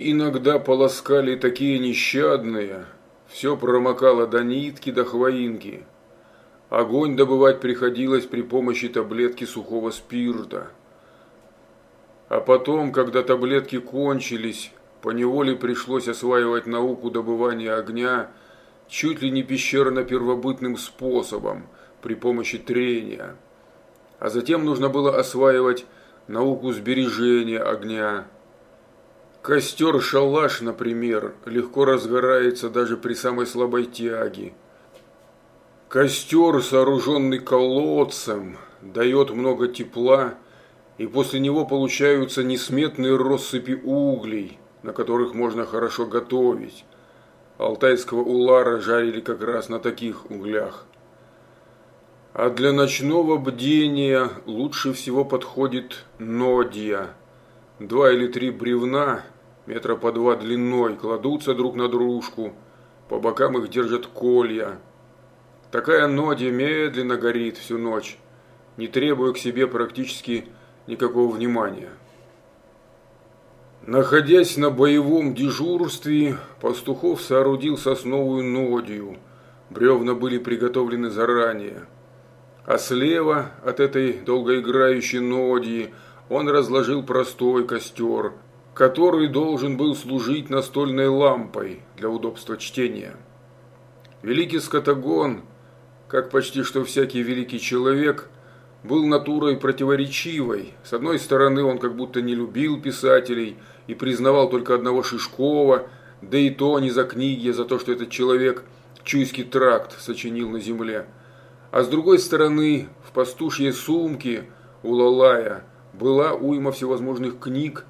Иногда полоскали такие нещадные, все промокало до нитки, до хвоинки. Огонь добывать приходилось при помощи таблетки сухого спирта. А потом, когда таблетки кончились, поневоле пришлось осваивать науку добывания огня чуть ли не пещерно-первобытным способом, при помощи трения. А затем нужно было осваивать науку сбережения огня. Костер-шалаш, например, легко разгорается даже при самой слабой тяге. Костер, сооруженный колодцем, дает много тепла, и после него получаются несметные россыпи углей, на которых можно хорошо готовить. Алтайского улара жарили как раз на таких углях. А для ночного бдения лучше всего подходит нодия. Два или три бревна, метра по два длиной, кладутся друг на дружку, по бокам их держат колья – Такая нодия медленно горит всю ночь, не требуя к себе практически никакого внимания. Находясь на боевом дежурстве, Пастухов соорудил сосновую нодию. Бревна были приготовлены заранее. А слева от этой долгоиграющей нодии он разложил простой костер, который должен был служить настольной лампой для удобства чтения. Великий скотогон – как почти что всякий великий человек, был натурой противоречивой. С одной стороны, он как будто не любил писателей и признавал только одного Шишкова, да и то не за книги, а за то, что этот человек Чуйский тракт сочинил на земле. А с другой стороны, в пастушьей сумке у Лалая была уйма всевозможных книг,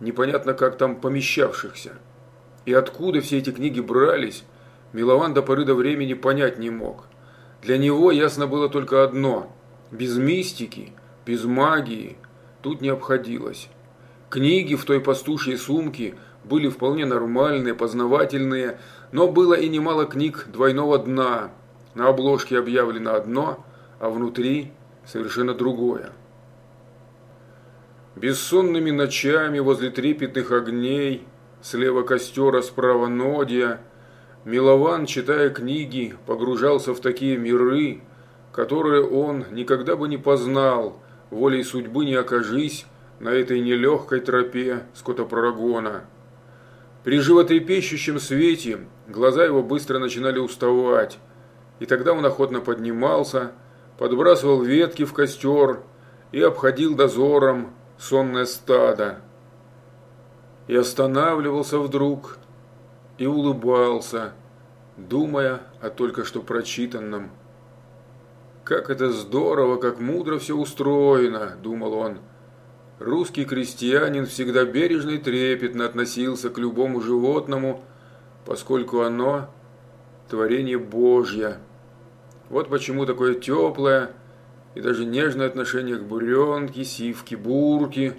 непонятно как там помещавшихся. И откуда все эти книги брались, Милован до поры до времени понять не мог. Для него ясно было только одно – без мистики, без магии тут не обходилось. Книги в той пастушьей сумке были вполне нормальные, познавательные, но было и немало книг двойного дна. На обложке объявлено одно, а внутри совершенно другое. Бессонными ночами возле трепетных огней, слева костера, справа нодия – Милован, читая книги, погружался в такие миры, которые он никогда бы не познал, волей судьбы не окажись на этой нелегкой тропе скотопрогона. При животрепещущем свете глаза его быстро начинали уставать, и тогда он охотно поднимался, подбрасывал ветки в костер и обходил дозором сонное стадо. И останавливался вдруг, и улыбался, думая о только что прочитанном. «Как это здорово, как мудро все устроено!» – думал он. Русский крестьянин всегда бережно и трепетно относился к любому животному, поскольку оно – творение Божье. Вот почему такое теплое и даже нежное отношение к буренке, сивке, бурке.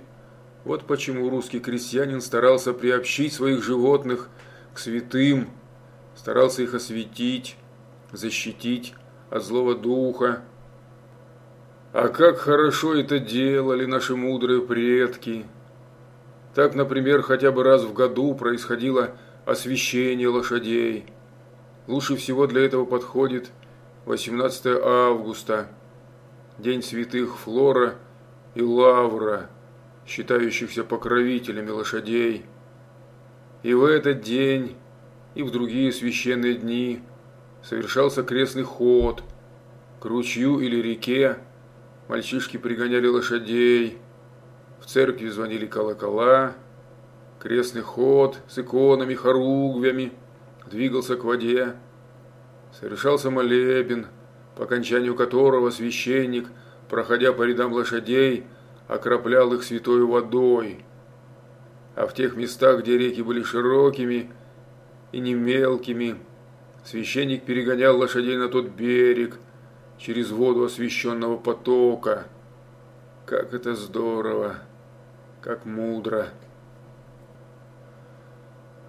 Вот почему русский крестьянин старался приобщить своих животных – к святым, старался их осветить, защитить от злого духа. А как хорошо это делали наши мудрые предки! Так, например, хотя бы раз в году происходило освящение лошадей. Лучше всего для этого подходит 18 августа, День святых Флора и Лавра, считающихся покровителями лошадей. И в этот день, и в другие священные дни совершался крестный ход. К ручью или реке мальчишки пригоняли лошадей, в церкви звонили колокола, крестный ход с иконами, хоругвями двигался к воде. Совершался молебен, по окончанию которого священник, проходя по рядам лошадей, окроплял их святой водой а в тех местах, где реки были широкими и не мелкими, священник перегонял лошадей на тот берег, через воду освященного потока. Как это здорово, как мудро.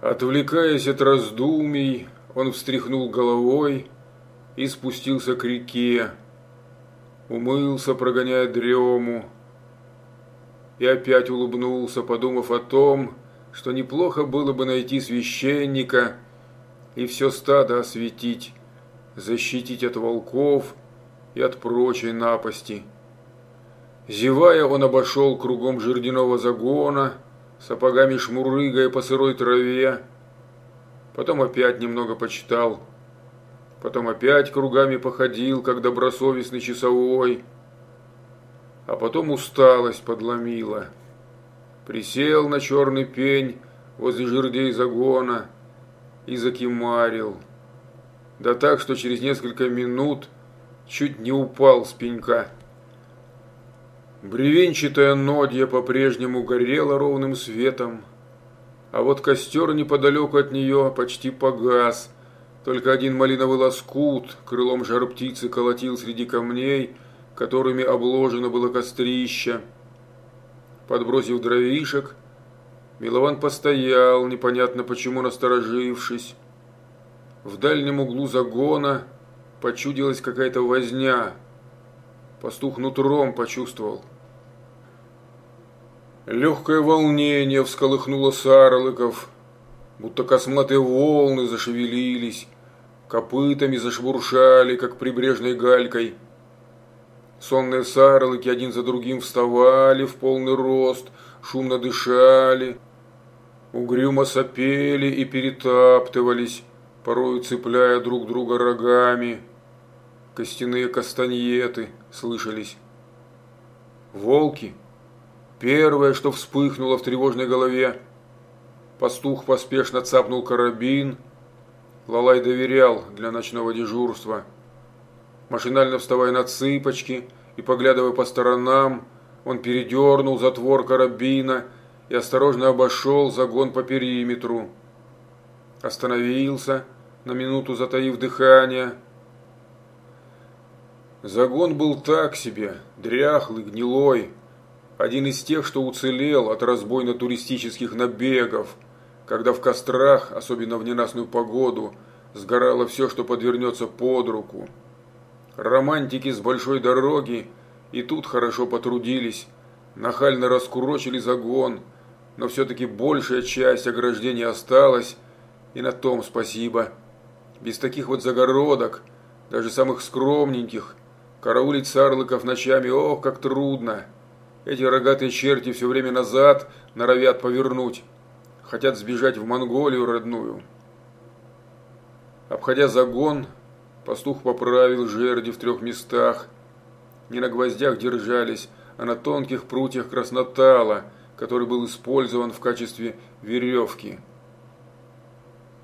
Отвлекаясь от раздумий, он встряхнул головой и спустился к реке. Умылся, прогоняя дрему, и опять улыбнулся, подумав о том, что неплохо было бы найти священника и все стадо осветить, защитить от волков и от прочей напасти. Зевая, он обошел кругом жердяного загона, сапогами шмурыгая по сырой траве, потом опять немного почитал, потом опять кругами походил, как добросовестный часовой, а потом усталость подломила. Присел на черный пень возле жердей загона и закимарил. Да так, что через несколько минут чуть не упал с пенька. Бревенчатая нодья по-прежнему горела ровным светом, а вот костер неподалеку от нее почти погас. Только один малиновый лоскут крылом жар птицы колотил среди камней, которыми обложено было кострище. Подбросив дровишек, Милован постоял, непонятно почему насторожившись. В дальнем углу загона почудилась какая-то возня. Пастух нутром почувствовал – Легкое волнение всколыхнуло сарлыков, будто косматые волны зашевелились, копытами зашебуршали, как прибрежной галькой. Сонные сарлыки один за другим вставали в полный рост, шумно дышали, угрюмо сопели и перетаптывались, порою цепляя друг друга рогами. Костяные кастаньеты слышались. Волки – Первое, что вспыхнуло в тревожной голове. Пастух поспешно цапнул карабин. Лалай доверял для ночного дежурства. Машинально вставая на цыпочки и поглядывая по сторонам, он передернул затвор карабина и осторожно обошел загон по периметру. Остановился, на минуту затаив дыхание. Загон был так себе, дряхлый, гнилой, один из тех, что уцелел от разбойно-туристических набегов, когда в кострах, особенно в ненастную погоду, сгорало все, что подвернется под руку. Романтики с большой дороги и тут хорошо потрудились, нахально раскурочили загон, но все-таки большая часть ограждения осталась, и на том спасибо. Без таких вот загородок, даже самых скромненьких, караулить сарлыков ночами, ох, как трудно. Эти рогатые черти все время назад норовят повернуть. Хотят сбежать в Монголию родную. Обходя загон, пастух поправил жерди в трех местах. Не на гвоздях держались, а на тонких прутьях краснотала, который был использован в качестве веревки.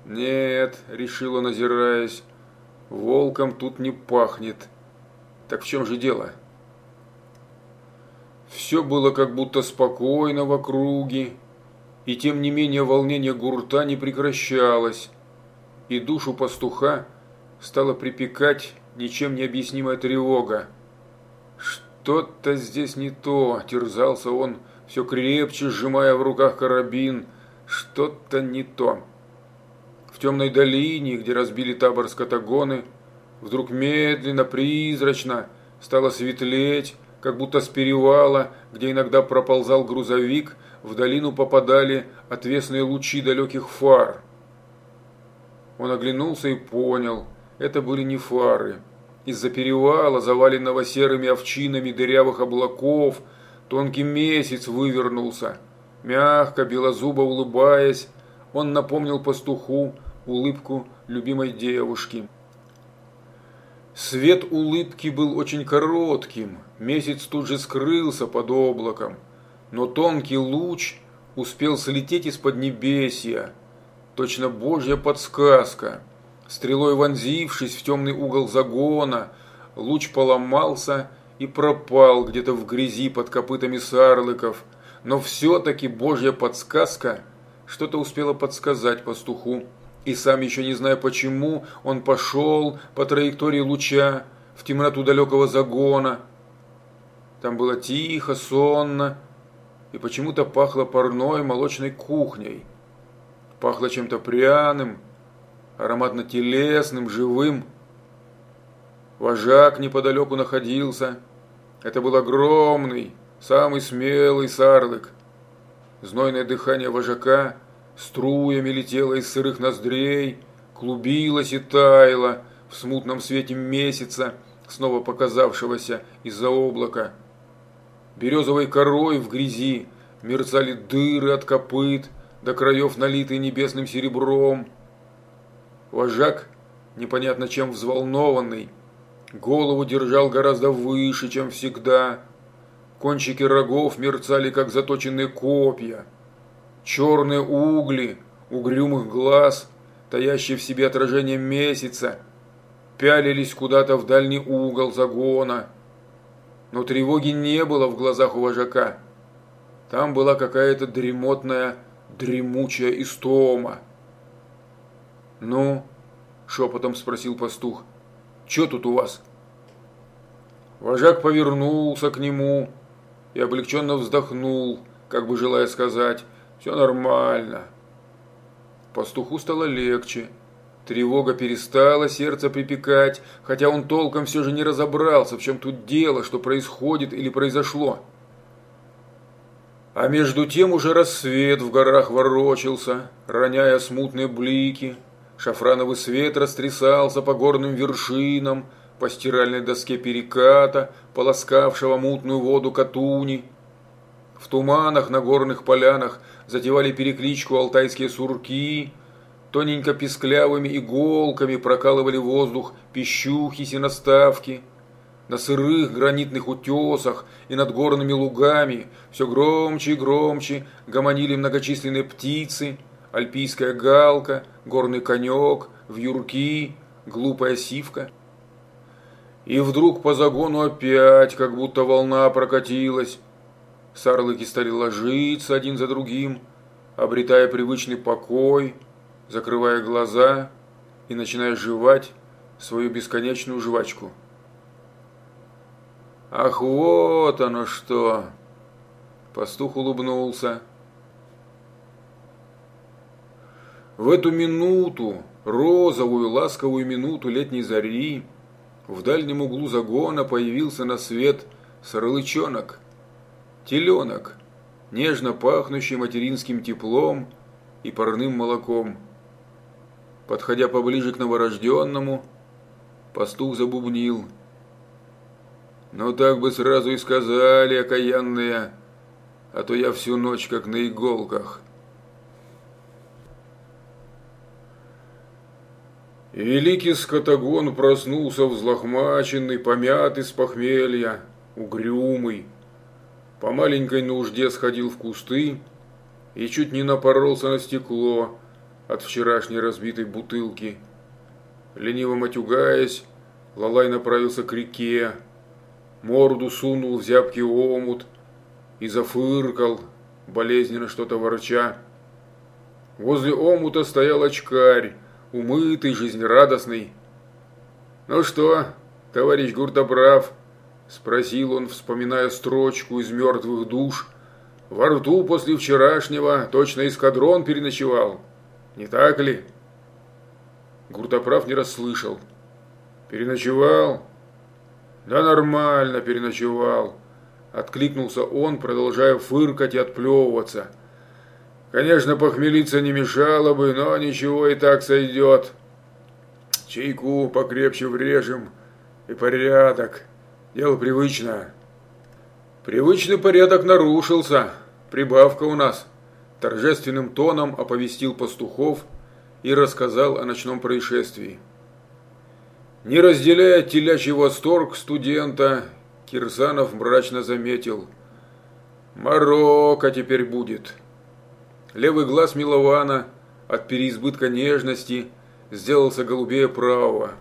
«Нет», — решил он, озираясь, — «волком тут не пахнет. Так в чем же дело?» Все было как будто спокойно в округе, и тем не менее волнение гурта не прекращалось, и душу пастуха стала припекать ничем не объяснимая тревога. Что-то здесь не то, терзался он, все крепче сжимая в руках карабин, что-то не то. В темной долине, где разбили табор скотагоны, вдруг медленно, призрачно стало светлеть, как будто с перевала, где иногда проползал грузовик, в долину попадали отвесные лучи далеких фар. Он оглянулся и понял, это были не фары. Из-за перевала, заваленного серыми овчинами дырявых облаков, тонкий месяц вывернулся. Мягко, белозубо улыбаясь, он напомнил пастуху улыбку любимой девушки. Свет улыбки был очень коротким, месяц тут же скрылся под облаком, но тонкий луч успел слететь из-под небесья. Точно божья подсказка. Стрелой вонзившись в темный угол загона, луч поломался и пропал где-то в грязи под копытами сарлыков. Но все-таки божья подсказка что-то успела подсказать пастуху. И сам еще не зная почему, он пошел по траектории луча в темноту далекого загона. Там было тихо, сонно, и почему-то пахло парной молочной кухней. Пахло чем-то пряным, ароматно-телесным, живым. Вожак неподалеку находился. Это был огромный, самый смелый сарлык. Знойное дыхание вожака – струями летела из сырых ноздрей, клубилась и таяла в смутном свете месяца, снова показавшегося из-за облака. Березовой корой в грязи мерцали дыры от копыт, до краев налитые небесным серебром. Вожак, непонятно чем взволнованный, голову держал гораздо выше, чем всегда. Кончики рогов мерцали, как заточенные копья. Черные угли угрюмых глаз, таящие в себе отражение месяца, пялились куда-то в дальний угол загона. Но тревоги не было в глазах у вожака. Там была какая-то дремотная, дремучая истома. «Ну?» – шепотом спросил пастух. «Че тут у вас?» Вожак повернулся к нему и облегченно вздохнул, как бы желая сказать «Все нормально». Пастуху стало легче. Тревога перестала сердце припекать, хотя он толком все же не разобрался, в чем тут дело, что происходит или произошло. А между тем уже рассвет в горах ворочался, роняя смутные блики. Шафрановый свет растрясался по горным вершинам, по стиральной доске переката, полоскавшего мутную воду Катуни. В туманах на горных полянах затевали перекличку алтайские сурки, тоненько писклявыми иголками прокалывали воздух пищухи синоставки. На сырых гранитных утесах и над горными лугами все громче и громче гомонили многочисленные птицы, альпийская галка, горный конек, вьюрки, глупая сивка. И вдруг по загону опять, как будто волна прокатилась. Сарлыки стали ложиться один за другим, обретая привычный покой, закрывая глаза и начиная жевать свою бесконечную жвачку. «Ах, вот оно что!» Пастух улыбнулся. В эту минуту, розовую ласковую минуту летней зари, в дальнем углу загона появился на свет сарлычонок, теленок, нежно пахнущий материнским теплом и парным молоком. Подходя поближе к новорожденному, пастух забубнил. «Ну так бы сразу и сказали, окаянные, а то я всю ночь как на иголках». Великий скотагон проснулся взлохмаченный, помятый с похмелья, угрюмый. По маленькой нужде сходил в кусты и чуть не напоролся на стекло от вчерашней разбитой бутылки. Лениво матюгаясь, Лалай направился к реке, морду сунул в зябкий омут и зафыркал, болезненно что-то ворча. Возле омута стоял очкарь, умытый, жизнерадостный. «Ну что, товарищ Гуртоправ?» – спросил он, вспоминая строчку из «Мертвых душ». «Во рту после вчерашнего точно эскадрон переночевал. Не так ли?» Гуртоправ не расслышал. «Переночевал?» «Да нормально переночевал», – откликнулся он, продолжая фыркать и отплевываться – Конечно, похмелиться не мешало бы, но ничего и так сойдет. Чайку покрепче врежем и порядок. Дело привычное. Привычный порядок нарушился. Прибавка у нас. Торжественным тоном оповестил пастухов и рассказал о ночном происшествии. Не разделяя телячий восторг студента, Кирсанов мрачно заметил. «Марокко теперь будет». Левый глаз Милована от переизбытка нежности сделался голубее правого.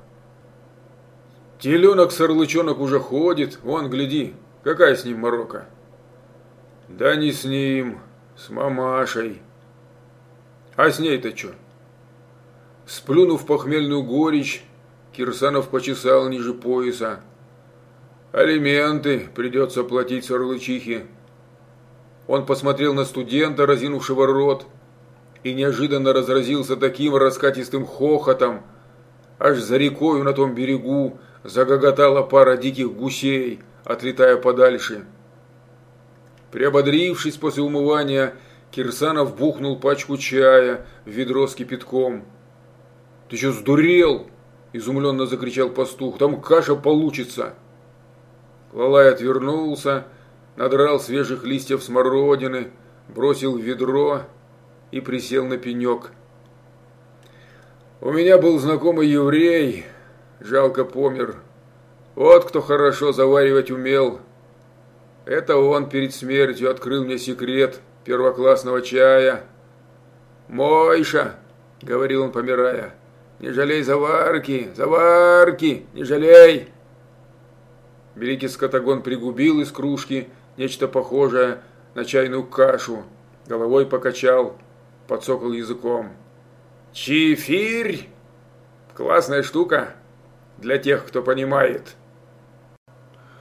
Теленок-сорлычонок уже ходит, вон, гляди, какая с ним морока. Да не с ним, с мамашей. А с ней-то что? Сплюнув похмельную горечь, Кирсанов почесал ниже пояса. Алименты придется платить сорлычихе. Он посмотрел на студента, разинувшего рот, и неожиданно разразился таким раскатистым хохотом. Аж за рекою на том берегу загоготала пара диких гусей, отлетая подальше. Приободрившись после умывания, Кирсанов бухнул пачку чая в ведро с кипятком. «Ты что, сдурел?» – изумленно закричал пастух. «Там каша получится!» Лалай отвернулся, надрал свежих листьев смородины, бросил в ведро и присел на пенек. «У меня был знакомый еврей, жалко помер. Вот кто хорошо заваривать умел. Это он перед смертью открыл мне секрет первоклассного чая. «Мойша!» – говорил он, помирая. «Не жалей заварки, заварки, не жалей!» Великий скотагон пригубил из кружки нечто похожее на чайную кашу, головой покачал, подсокал языком. «Чифирь! Классная штука!» для тех, кто понимает.